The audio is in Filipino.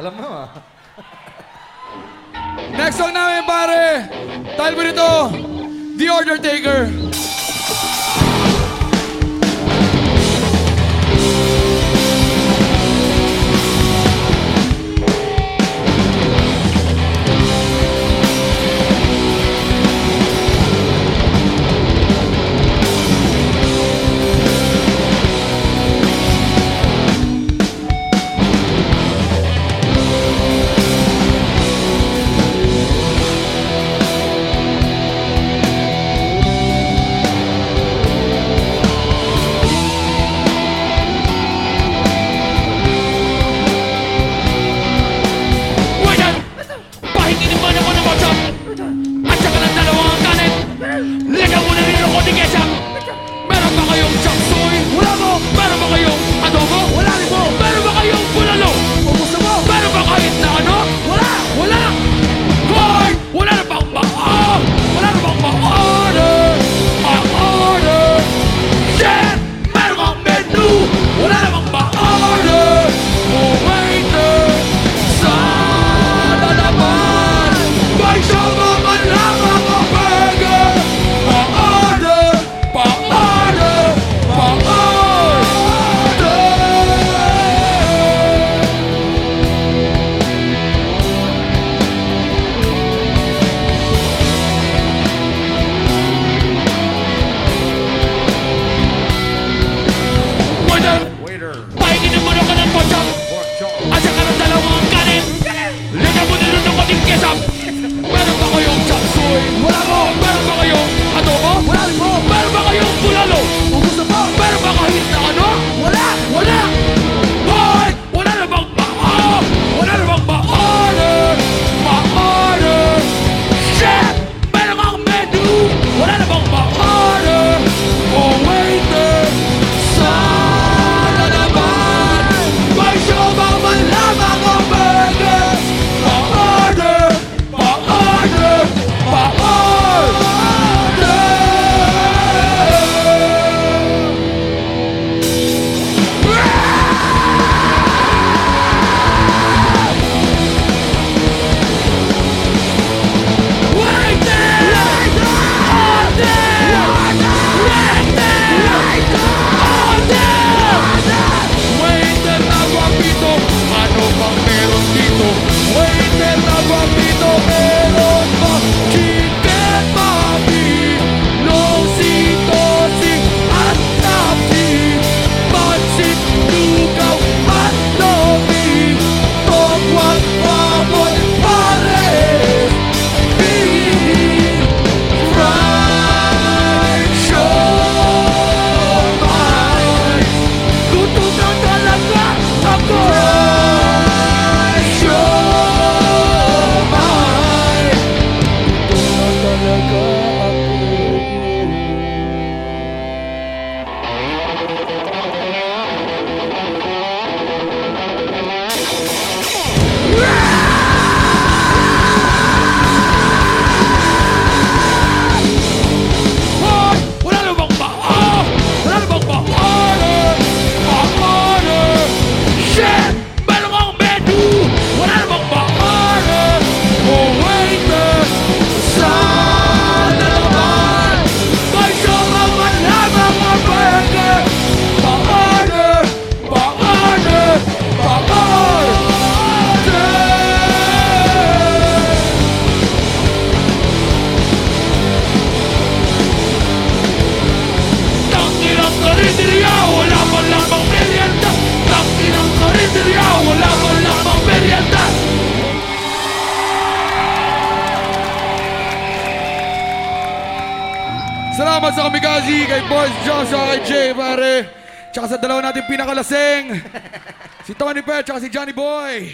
Alam mo ah. Next song namin pare, tayo mo nito, The Order Taker. karinderya Wala man lang pang merienda Tangin ang karinderya Wala man lang pang merienda Salamat sa Kamikaze, kay Boys Joshua, kay Jay, pare. Tsaka sa dalawa natin pinakalasing, si Tony Pet, tsaka si Johnny Boy.